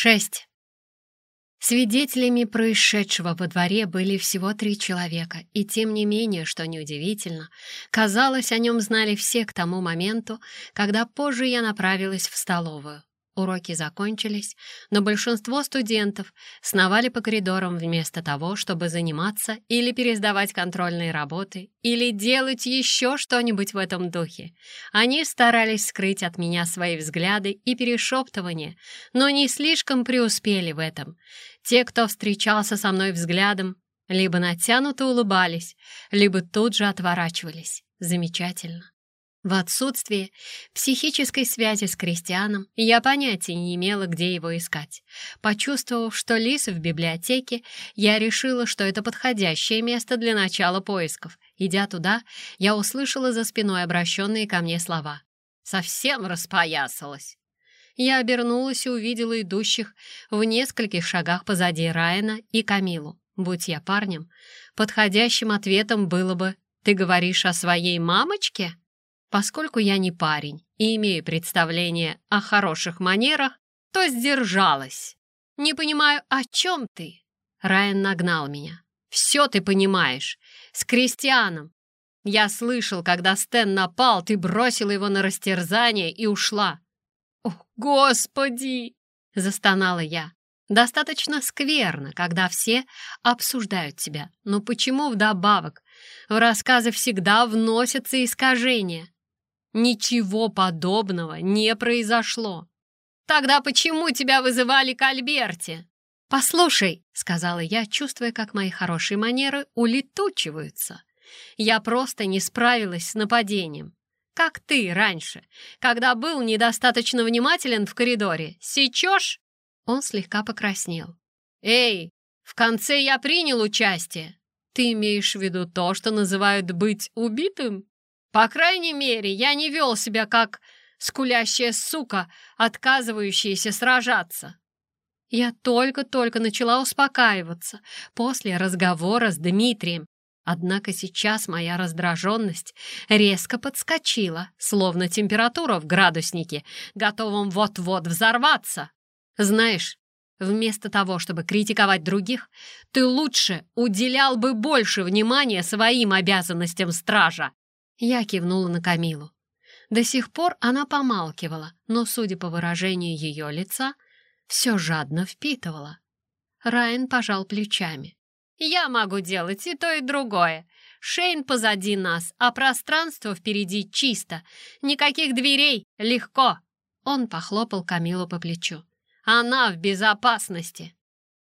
6. Свидетелями происшедшего во дворе были всего три человека, и тем не менее, что неудивительно, казалось, о нем знали все к тому моменту, когда позже я направилась в столовую. Уроки закончились, но большинство студентов сновали по коридорам вместо того, чтобы заниматься или пересдавать контрольные работы, или делать еще что-нибудь в этом духе. Они старались скрыть от меня свои взгляды и перешептывания, но не слишком преуспели в этом. Те, кто встречался со мной взглядом, либо натянуто улыбались, либо тут же отворачивались. Замечательно. В отсутствие психической связи с крестьяном я понятия не имела, где его искать. Почувствовав, что лис в библиотеке, я решила, что это подходящее место для начала поисков. Идя туда, я услышала за спиной обращенные ко мне слова. «Совсем распоясалась!» Я обернулась и увидела идущих в нескольких шагах позади Райана и Камилу. Будь я парнем, подходящим ответом было бы «Ты говоришь о своей мамочке?» Поскольку я не парень и имею представление о хороших манерах, то сдержалась. «Не понимаю, о чем ты?» Райан нагнал меня. «Все ты понимаешь. С крестьяном. Я слышал, когда Стэн напал, ты бросила его на растерзание и ушла». «О, Господи!» — застонала я. Достаточно скверно, когда все обсуждают тебя. Но почему вдобавок в рассказы всегда вносятся искажения? Ничего подобного не произошло. Тогда почему тебя вызывали к Альберте? «Послушай», — сказала я, чувствуя, как мои хорошие манеры улетучиваются. «Я просто не справилась с нападением. Как ты раньше, когда был недостаточно внимателен в коридоре. Сечешь?» Он слегка покраснел. «Эй, в конце я принял участие. Ты имеешь в виду то, что называют быть убитым?» По крайней мере, я не вел себя как скулящая сука, отказывающаяся сражаться. Я только-только начала успокаиваться после разговора с Дмитрием. Однако сейчас моя раздраженность резко подскочила, словно температура в градуснике, готовом вот-вот взорваться. Знаешь, вместо того, чтобы критиковать других, ты лучше уделял бы больше внимания своим обязанностям стража. Я кивнула на Камилу. До сих пор она помалкивала, но, судя по выражению ее лица, все жадно впитывала. Райан пожал плечами. «Я могу делать и то, и другое. Шейн позади нас, а пространство впереди чисто. Никаких дверей, легко!» Он похлопал Камилу по плечу. «Она в безопасности!»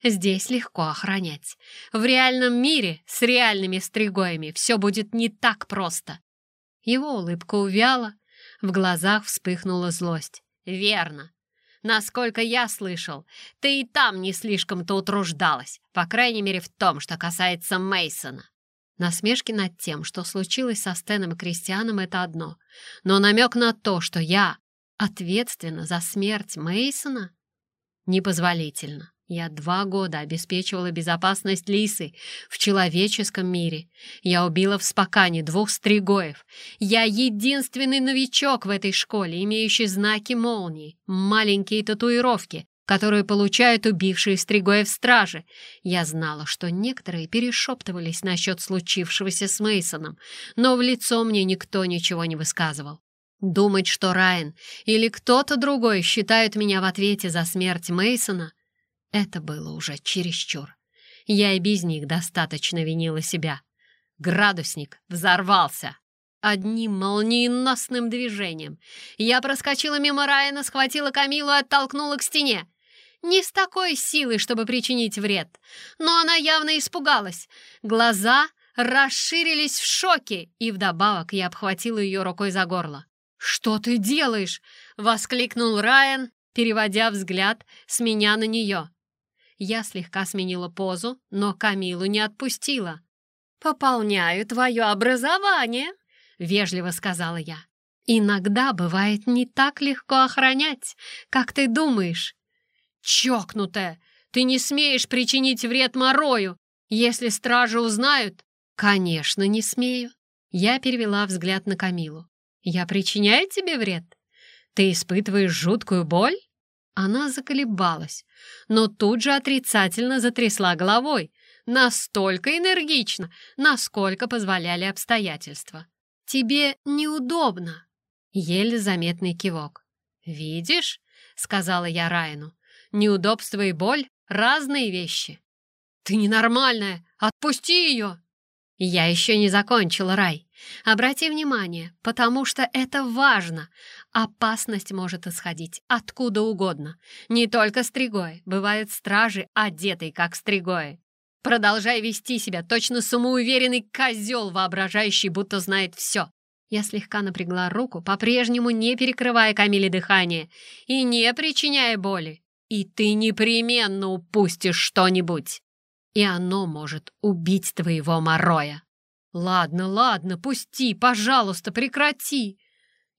Здесь легко охранять. В реальном мире с реальными стригоями все будет не так просто. Его улыбка увяла, в глазах вспыхнула злость. «Верно. Насколько я слышал, ты и там не слишком-то утруждалась, по крайней мере в том, что касается Мейсона. Насмешки над тем, что случилось со Стеном и Кристианом, это одно. Но намек на то, что я ответственна за смерть Мейсона, непозволительно. Я два года обеспечивала безопасность Лисы в человеческом мире. Я убила в Спокане двух стригоев. Я единственный новичок в этой школе, имеющий знаки молнии, маленькие татуировки, которые получают убившие стригоев стражи. Я знала, что некоторые перешептывались насчет случившегося с Мейсоном, но в лицо мне никто ничего не высказывал. Думать, что Райан или кто-то другой считают меня в ответе за смерть Мейсона, это было уже чересчур. Я и без них достаточно винила себя. Градусник взорвался. Одним молниеносным движением. Я проскочила мимо Райана, схватила Камилу и оттолкнула к стене. Не с такой силой, чтобы причинить вред. Но она явно испугалась. Глаза расширились в шоке, и вдобавок я обхватила ее рукой за горло. «Что ты делаешь?» — воскликнул Райан, переводя взгляд с меня на нее. Я слегка сменила позу, но Камилу не отпустила. «Пополняю твое образование», — вежливо сказала я. «Иногда бывает не так легко охранять, как ты думаешь». «Чокнутая! Ты не смеешь причинить вред Морою, если стражи узнают?» «Конечно, не смею». Я перевела взгляд на Камилу. «Я причиняю тебе вред? Ты испытываешь жуткую боль?» Она заколебалась, но тут же отрицательно затрясла головой, настолько энергично, насколько позволяли обстоятельства. «Тебе неудобно», — еле заметный кивок. «Видишь?» — сказала я Райну. «Неудобство и боль — разные вещи». «Ты ненормальная! Отпусти ее!» «Я еще не закончила, Рай. Обрати внимание, потому что это важно. Опасность может исходить откуда угодно. Не только стригои. Бывают стражи, одетые как стригои. Продолжай вести себя, точно самоуверенный козел, воображающий, будто знает все. Я слегка напрягла руку, по-прежнему не перекрывая Камиле дыхание и не причиняя боли. И ты непременно упустишь что-нибудь. И оно может убить твоего Мороя. Ладно, ладно, пусти, пожалуйста, прекрати.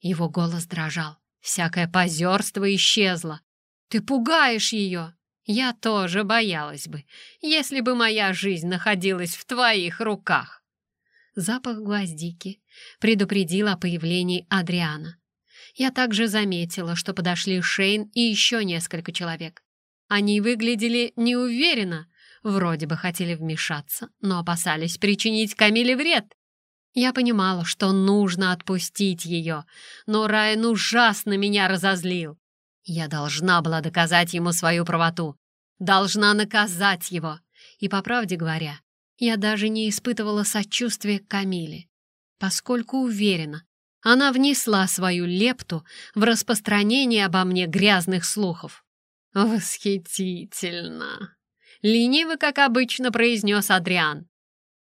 Его голос дрожал. Всякое позерство исчезло. Ты пугаешь ее. Я тоже боялась бы, если бы моя жизнь находилась в твоих руках. Запах гвоздики предупредил о появлении Адриана. Я также заметила, что подошли Шейн и еще несколько человек. Они выглядели неуверенно, вроде бы хотели вмешаться, но опасались причинить Камиле вред. Я понимала, что нужно отпустить ее, но Райан ужасно меня разозлил. Я должна была доказать ему свою правоту. Должна наказать его. И, по правде говоря, я даже не испытывала сочувствия к Камиле, поскольку уверена, она внесла свою лепту в распространение обо мне грязных слухов. «Восхитительно!» — лениво, как обычно, произнес Адриан.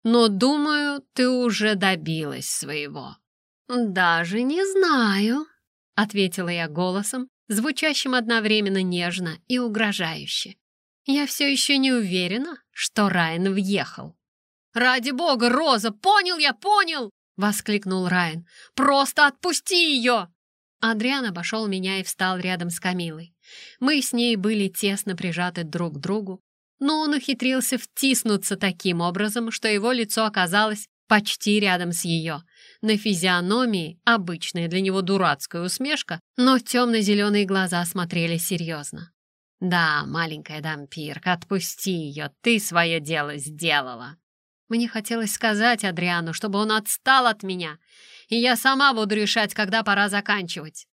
«Но, думаю, ты уже добилась своего». «Даже не знаю», — ответила я голосом, звучащим одновременно нежно и угрожающе. Я все еще не уверена, что Райан въехал. «Ради бога, Роза, понял я, понял!» — воскликнул Райан. «Просто отпусти ее!» Адриан обошел меня и встал рядом с Камилой. Мы с ней были тесно прижаты друг к другу, но он ухитрился втиснуться таким образом, что его лицо оказалось почти рядом с ее. На физиономии обычная для него дурацкая усмешка, но темно-зеленые глаза смотрели серьезно. «Да, маленькая дампирка, отпусти ее, ты свое дело сделала». Мне хотелось сказать Адриану, чтобы он отстал от меня, и я сама буду решать, когда пора заканчивать.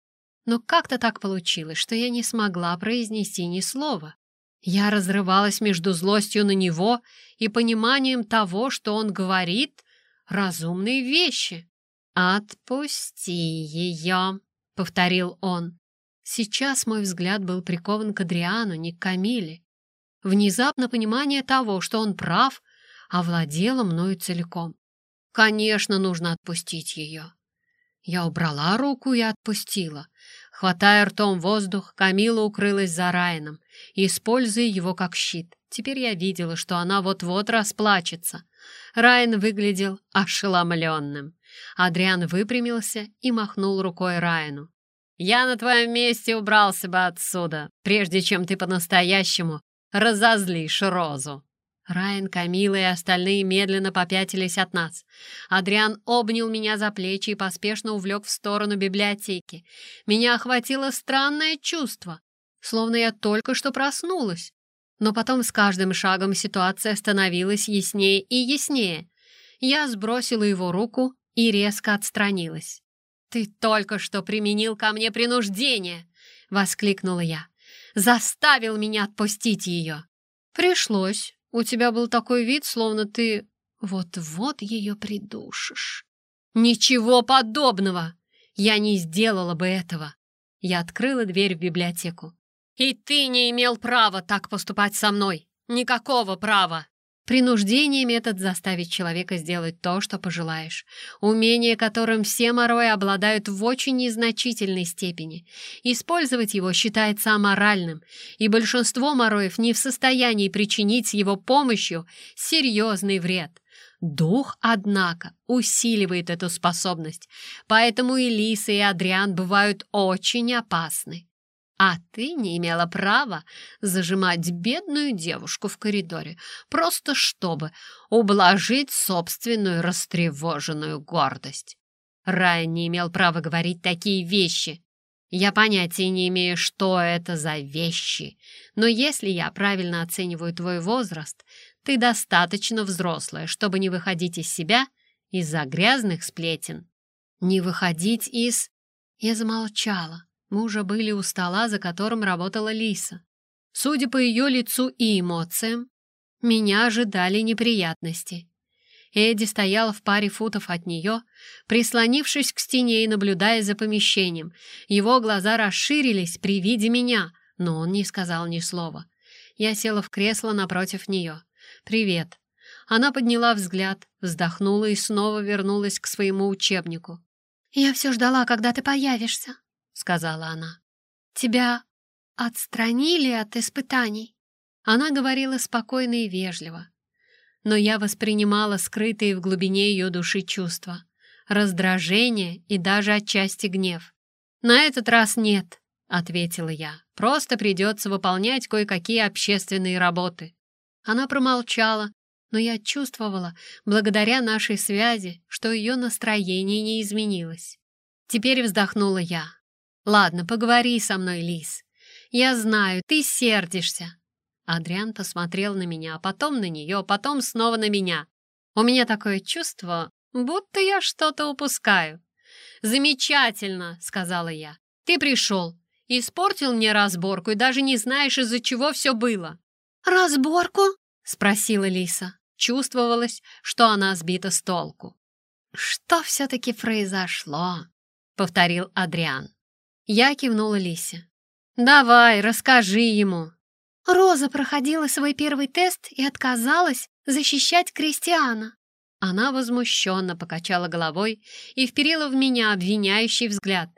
Но как-то так получилось, что я не смогла произнести ни слова. Я разрывалась между злостью на него и пониманием того, что он говорит разумные вещи. «Отпусти ее», — повторил он. Сейчас мой взгляд был прикован к Адриану, не к Камиле. Внезапно понимание того, что он прав, овладело мною целиком. Конечно, нужно отпустить ее. Я убрала руку и отпустила. Хватая ртом воздух, Камила укрылась за Райаном, используя его как щит. Теперь я видела, что она вот-вот расплачется. Райан выглядел ошеломленным. Адриан выпрямился и махнул рукой Райану. Я на твоем месте убрался бы отсюда, прежде чем ты по-настоящему разозлишь Розу». Райан, Камила и остальные медленно попятились от нас. Адриан обнял меня за плечи и поспешно увлек в сторону библиотеки. Меня охватило странное чувство, словно я только что проснулась. Но потом с каждым шагом ситуация становилась яснее и яснее. Я сбросила его руку и резко отстранилась. «Ты только что применил ко мне принуждение!» — воскликнула я. «Заставил меня отпустить ее!» «Пришлось. У тебя был такой вид, словно ты вот-вот ее придушишь». «Ничего подобного! Я не сделала бы этого!» Я открыла дверь в библиотеку. «И ты не имел права так поступать со мной! Никакого права!» Принуждение — метод заставить человека сделать то, что пожелаешь. Умение, которым все морои обладают в очень незначительной степени. Использовать его считается аморальным, и большинство мороев не в состоянии причинить его помощью серьезный вред. Дух, однако, усиливает эту способность, поэтому и Лиса, и Адриан бывают очень опасны. А ты не имела права зажимать бедную девушку в коридоре, просто чтобы ублажить собственную растревоженную гордость. Райан не имел права говорить такие вещи. Я понятия не имею, что это за вещи, но если я правильно оцениваю твой возраст, ты достаточно взрослая, чтобы не выходить из себя из-за грязных сплетен. Не выходить из... Я замолчала. Мы уже были у стола, за которым работала Лиса. Судя по ее лицу и эмоциям, меня ожидали неприятности. Эдди стоял в паре футов от нее, прислонившись к стене и наблюдая за помещением. Его глаза расширились при виде меня, но он не сказал ни слова. Я села в кресло напротив нее. «Привет». Она подняла взгляд, вздохнула и снова вернулась к своему учебнику. «Я все ждала, когда ты появишься», — сказала она. «Тебя отстранили от испытаний?» Она говорила спокойно и вежливо, но я воспринимала скрытые в глубине ее души чувства, раздражение и даже отчасти гнев. «На этот раз нет», — ответила я. «Просто придется выполнять кое-какие общественные работы». Она промолчала, но я чувствовала, благодаря нашей связи, что ее настроение не изменилось. Теперь вздохнула я. «Ладно, поговори со мной, Лис. Я знаю, ты сердишься, Адриан посмотрел на меня, а потом на нее, потом снова на меня. У меня такое чувство, будто я что-то упускаю. «Замечательно!» — сказала я. «Ты пришел, испортил мне разборку и даже не знаешь, из-за чего все было». «Разборку?» — спросила Лиса. Чувствовалось, что она сбита с толку. «Что все-таки произошло?» — повторил Адриан. Я кивнула Лисе. «Давай, расскажи ему», Роза проходила свой первый тест и отказалась защищать Кристиана. Она возмущенно покачала головой и вперила в меня обвиняющий взгляд.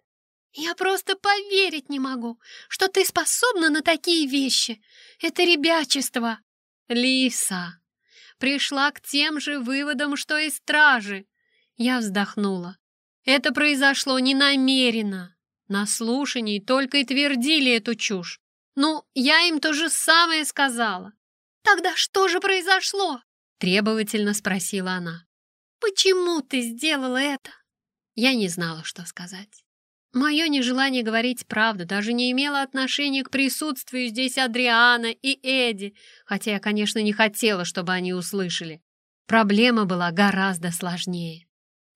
«Я просто поверить не могу, что ты способна на такие вещи. Это ребячество!» «Лиса!» Пришла к тем же выводам, что и стражи. Я вздохнула. Это произошло ненамеренно. На слушании только и твердили эту чушь. «Ну, я им то же самое сказала». «Тогда что же произошло?» — требовательно спросила она. «Почему ты сделала это?» Я не знала, что сказать. Мое нежелание говорить правду даже не имело отношения к присутствию здесь Адриана и Эдди, хотя я, конечно, не хотела, чтобы они услышали. Проблема была гораздо сложнее.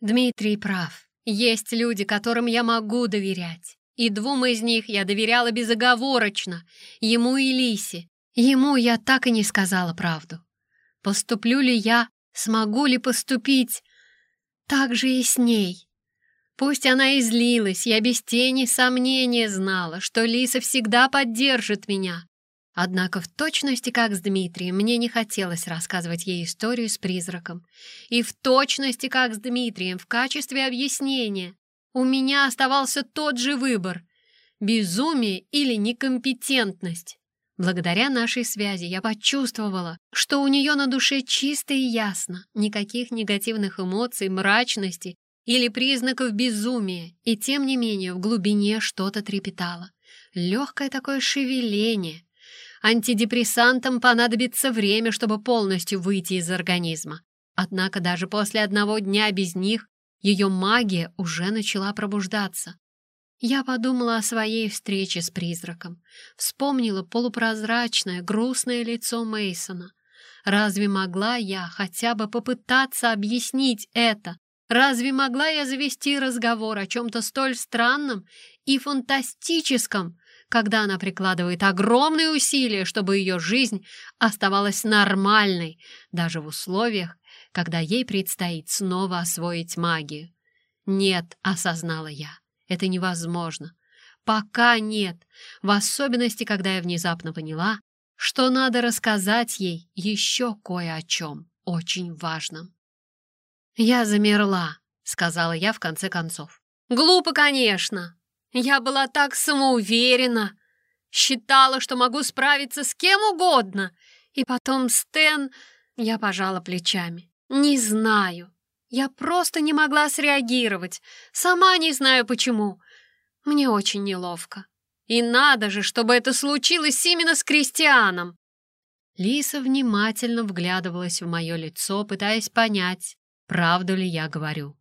Дмитрий прав. Есть люди, которым я могу доверять. И двум из них я доверяла безоговорочно, ему и Лисе. Ему я так и не сказала правду. Поступлю ли я, смогу ли поступить? Так же и с ней. Пусть она и злилась, я без тени сомнения знала, что Лиса всегда поддержит меня. Однако в точности, как с Дмитрием, мне не хотелось рассказывать ей историю с призраком. И в точности, как с Дмитрием, в качестве объяснения. У меня оставался тот же выбор — безумие или некомпетентность. Благодаря нашей связи я почувствовала, что у нее на душе чисто и ясно, никаких негативных эмоций, мрачности или признаков безумия, и тем не менее в глубине что-то трепетало. Легкое такое шевеление. Антидепрессантам понадобится время, чтобы полностью выйти из организма. Однако даже после одного дня без них ее магия уже начала пробуждаться. Я подумала о своей встрече с призраком, вспомнила полупрозрачное, грустное лицо Мейсона. Разве могла я хотя бы попытаться объяснить это? Разве могла я завести разговор о чем-то столь странном и фантастическом, когда она прикладывает огромные усилия, чтобы ее жизнь оставалась нормальной, даже в условиях, когда ей предстоит снова освоить магию. «Нет», — осознала я, — «это невозможно. Пока нет, в особенности, когда я внезапно поняла, что надо рассказать ей еще кое о чем очень важном». «Я замерла», — сказала я в конце концов. «Глупо, конечно. Я была так самоуверена, считала, что могу справиться с кем угодно. И потом Стэн...» Я пожала плечами. «Не знаю. Я просто не могла среагировать. Сама не знаю почему. Мне очень неловко. И надо же, чтобы это случилось именно с Кристианом!» Лиса внимательно вглядывалась в мое лицо, пытаясь понять, правду ли я говорю.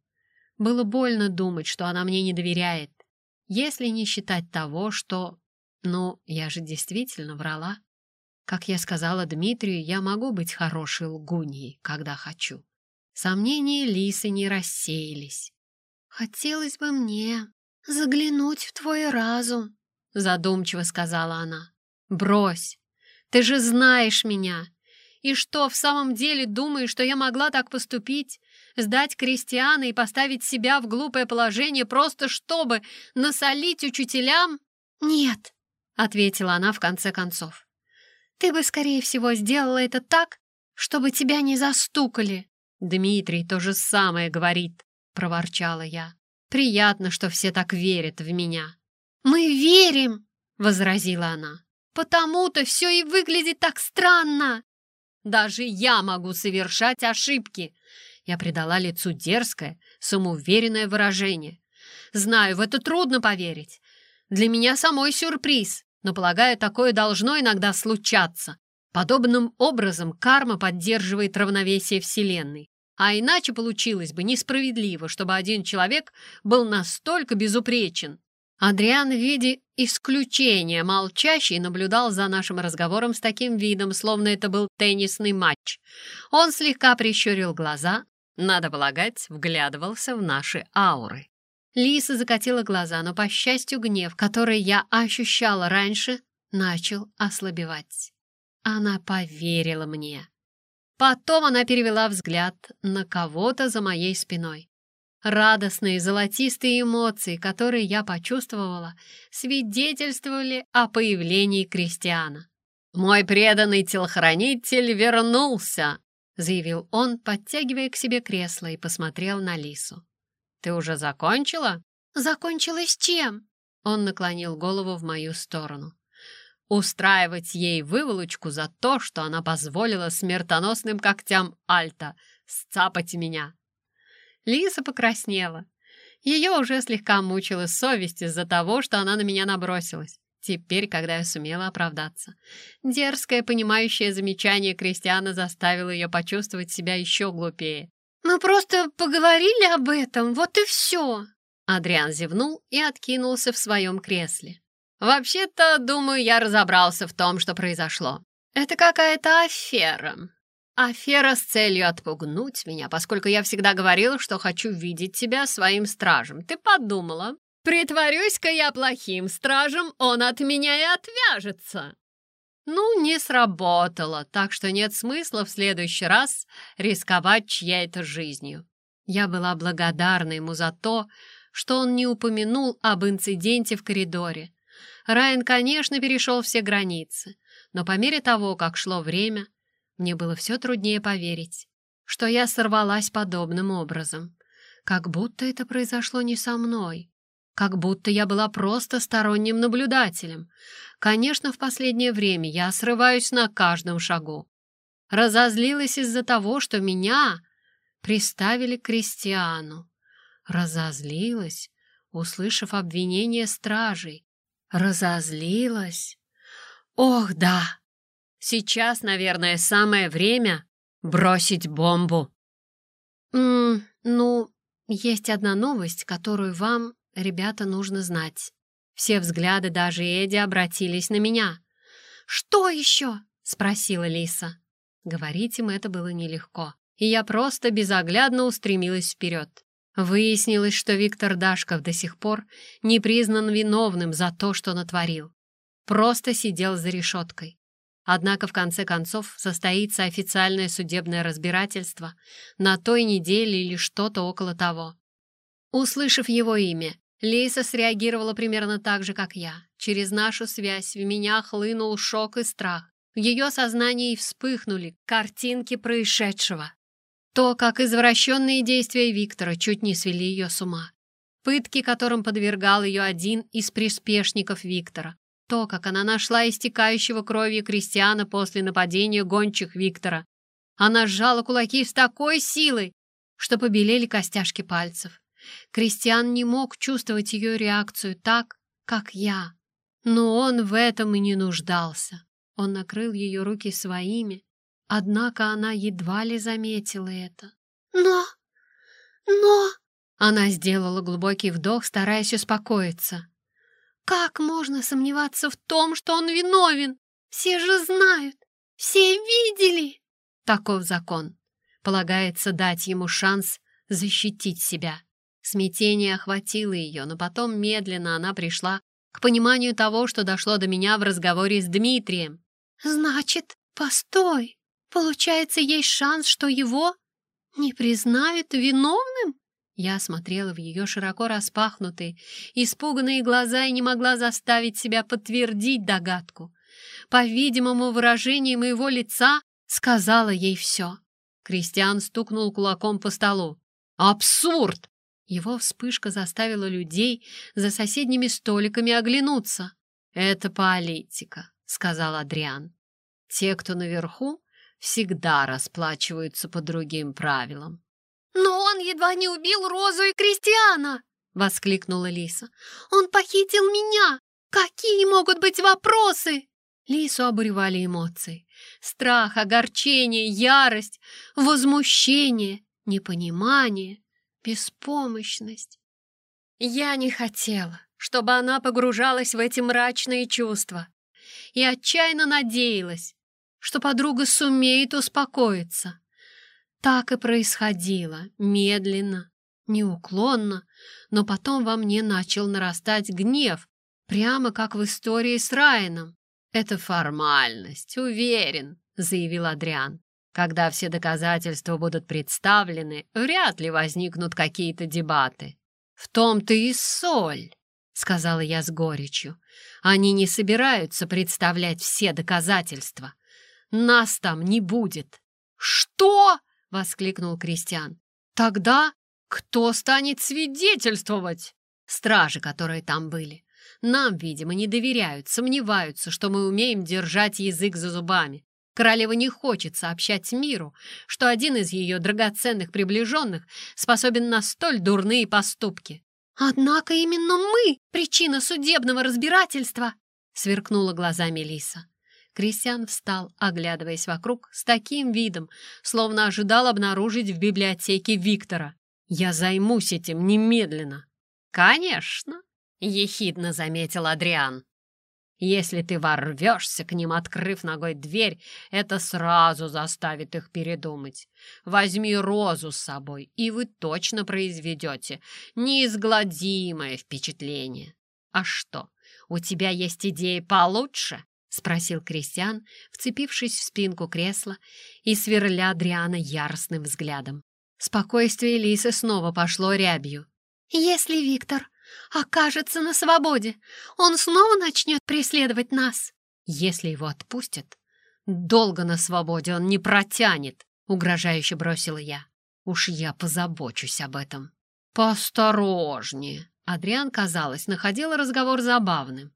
Было больно думать, что она мне не доверяет. Если не считать того, что... Ну, я же действительно врала. Как я сказала Дмитрию, я могу быть хорошей лгуньей, когда хочу. Сомнения Лисы не рассеялись. «Хотелось бы мне заглянуть в твой разум», — задумчиво сказала она. «Брось! Ты же знаешь меня! И что, в самом деле думаешь, что я могла так поступить? Сдать крестьяна и поставить себя в глупое положение просто чтобы насолить учителям?» «Нет», — ответила она в конце концов. «Ты бы, скорее всего, сделала это так, чтобы тебя не застукали». «Дмитрий то же самое говорит», — проворчала я. «Приятно, что все так верят в меня». «Мы верим!» — возразила она. «Потому-то все и выглядит так странно!» «Даже я могу совершать ошибки!» Я придала лицу дерзкое, самоуверенное выражение. «Знаю, в это трудно поверить. Для меня самой сюрприз, но, полагаю, такое должно иногда случаться. Подобным образом карма поддерживает равновесие Вселенной. А иначе получилось бы несправедливо, чтобы один человек был настолько безупречен. Адриан в виде исключения молчащий наблюдал за нашим разговором с таким видом, словно это был теннисный матч. Он слегка прищурил глаза, надо полагать, вглядывался в наши ауры. Лиса закатила глаза, но, по счастью, гнев, который я ощущала раньше, начал ослабевать. Она поверила мне. Потом она перевела взгляд на кого-то за моей спиной. Радостные золотистые эмоции, которые я почувствовала, свидетельствовали о появлении крестьяна. «Мой преданный телохранитель вернулся!» — заявил он, подтягивая к себе кресло и посмотрел на Лису. «Ты уже закончила?» «Закончила с чем?» Он наклонил голову в мою сторону устраивать ей выволочку за то, что она позволила смертоносным когтям Альта сцапать меня. Лиса покраснела. Ее уже слегка мучила совесть из-за того, что она на меня набросилась. Теперь, когда я сумела оправдаться. Дерзкое, понимающее замечание Кристиана заставило ее почувствовать себя еще глупее. «Мы просто поговорили об этом, вот и все!» Адриан зевнул и откинулся в своем кресле. Вообще-то, думаю, я разобрался в том, что произошло. Это какая-то афера. Афера с целью отпугнуть меня, поскольку я всегда говорил, что хочу видеть тебя своим стражем. Ты подумала? Притворюсь-ка я плохим стражем, он от меня и отвяжется. Ну, не сработало, так что нет смысла в следующий раз рисковать чьей-то жизнью. Я была благодарна ему за то, что он не упомянул об инциденте в коридоре, Райан, конечно, перешел все границы, но по мере того, как шло время, мне было все труднее поверить, что я сорвалась подобным образом. Как будто это произошло не со мной. Как будто я была просто сторонним наблюдателем. Конечно, в последнее время я срываюсь на каждом шагу. Разозлилась из-за того, что меня приставили к крестьяну. Разозлилась, услышав обвинение стражей, Разозлилась? Ох, да! Сейчас, наверное, самое время бросить бомбу. М ну, есть одна новость, которую вам, ребята, нужно знать. Все взгляды, даже Эдди, обратились на меня. «Что еще?» — спросила Лиса. Говорить им это было нелегко, и я просто безоглядно устремилась вперед. Выяснилось, что Виктор Дашков до сих пор не признан виновным за то, что натворил. Просто сидел за решеткой. Однако в конце концов состоится официальное судебное разбирательство на той неделе или что-то около того. Услышав его имя, Лейса среагировала примерно так же, как я. Через нашу связь в меня хлынул шок и страх. В ее сознании вспыхнули картинки происшедшего. То, как извращенные действия Виктора чуть не свели ее с ума. Пытки, которым подвергал ее один из приспешников Виктора. То, как она нашла истекающего кровью крестьяна после нападения гончих Виктора. Она сжала кулаки с такой силой, что побелели костяшки пальцев. Кристиан не мог чувствовать ее реакцию так, как я. Но он в этом и не нуждался. Он накрыл ее руки своими, Однако она едва ли заметила это. «Но... но...» Она сделала глубокий вдох, стараясь успокоиться. Как можно сомневаться в том, что он виновен? Все же знают, все видели. Таков закон. Полагается дать ему шанс защитить себя. Смятение охватило ее, но потом медленно она пришла к пониманию того, что дошло до меня в разговоре с Дмитрием. «Значит, постой, получается, есть шанс, что его не признают виновным?» Я смотрела в ее широко распахнутые, испуганные глаза и не могла заставить себя подтвердить догадку. По-видимому, выражение моего лица сказала ей все. Кристиан стукнул кулаком по столу. «Абсурд!» Его вспышка заставила людей за соседними столиками оглянуться. «Это политика», — сказал Адриан. «Те, кто наверху, всегда расплачиваются по другим правилам». «Но он едва не убил Розу и Кристиана!» — воскликнула Лиса. «Он похитил меня! Какие могут быть вопросы?» Лису обуревали эмоции. Страх, огорчение, ярость, возмущение, непонимание, беспомощность. Я не хотела, чтобы она погружалась в эти мрачные чувства и отчаянно надеялась, что подруга сумеет успокоиться. Так и происходило, медленно, неуклонно, но потом во мне начал нарастать гнев, прямо как в истории с Райаном. «Это формальность, уверен», — заявил Адриан. «Когда все доказательства будут представлены, вряд ли возникнут какие-то дебаты». «В том-то и соль», — сказала я с горечью. «Они не собираются представлять все доказательства. Нас там не будет». «Что?» — воскликнул Кристиан. «Тогда кто станет свидетельствовать?» «Стражи, которые там были. Нам, видимо, не доверяют, сомневаются, что мы умеем держать язык за зубами. Королева не хочет сообщать миру, что один из ее драгоценных приближенных способен на столь дурные поступки. «Однако именно мы — причина судебного разбирательства!» — сверкнула глазами Лиса. Кристиан встал, оглядываясь вокруг, с таким видом, словно ожидал обнаружить в библиотеке Виктора. «Я займусь этим немедленно!» «Конечно!» — ехидно заметил Адриан. «Если ты ворвешься к ним, открыв ногой дверь, это сразу заставит их передумать. Возьми розу с собой, и вы точно произведете неизгладимое впечатление. А что, у тебя есть идеи получше?» — спросил Кристиан, вцепившись в спинку кресла и сверля Адриана яростным взглядом. Спокойствие Лисы снова пошло рябью. «Если Виктор окажется на свободе, он снова начнет преследовать нас. Если его отпустят, долго на свободе он не протянет, угрожающе бросила я. Уж я позабочусь об этом. Поосторожнее. Адриан, казалось, находил разговор забавным.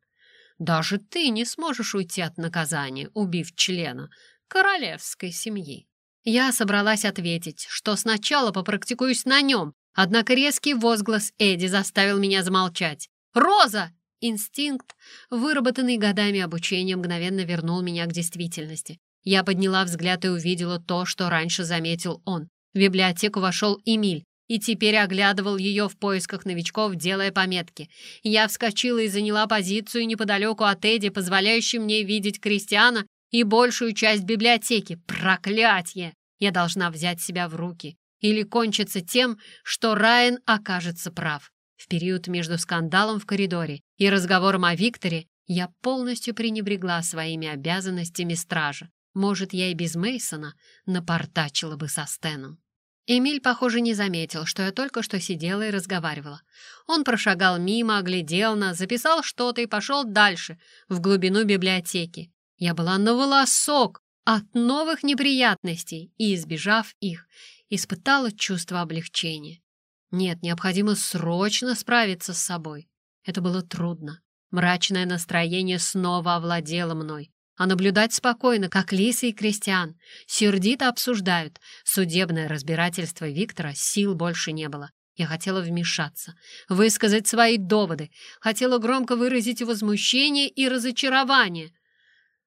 Даже ты не сможешь уйти от наказания, убив члена королевской семьи. Я собралась ответить, что сначала попрактикуюсь на нем, Однако резкий возглас Эдди заставил меня замолчать. «Роза!» Инстинкт, выработанный годами обучения, мгновенно вернул меня к действительности. Я подняла взгляд и увидела то, что раньше заметил он. В библиотеку вошел Эмиль и теперь оглядывал ее в поисках новичков, делая пометки. Я вскочила и заняла позицию неподалеку от Эдди, позволяющей мне видеть Кристиана и большую часть библиотеки. Проклятье! Я должна взять себя в руки или кончится тем, что Райан окажется прав. В период между скандалом в коридоре и разговором о Викторе я полностью пренебрегла своими обязанностями стража. Может, я и без Мейсона напортачила бы со Стеном. Эмиль, похоже, не заметил, что я только что сидела и разговаривала. Он прошагал мимо, оглядел нас, записал что-то и пошел дальше, в глубину библиотеки. Я была на волосок от новых неприятностей и, избежав их, испытала чувство облегчения. Нет, необходимо срочно справиться с собой. Это было трудно. Мрачное настроение снова овладело мной. А наблюдать спокойно, как Лиса и Кристиан сердито обсуждают судебное разбирательство Виктора, сил больше не было. Я хотела вмешаться, высказать свои доводы, хотела громко выразить возмущение и разочарование.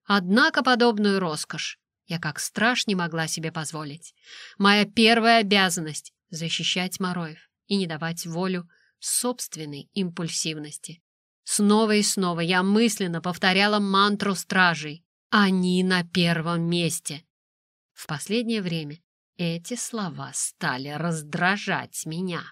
Однако подобную роскошь я как страж не могла себе позволить. Моя первая обязанность — защищать Мороев и не давать волю собственной импульсивности. Снова и снова я мысленно повторяла мантру стражей. Они на первом месте. В последнее время эти слова стали раздражать меня.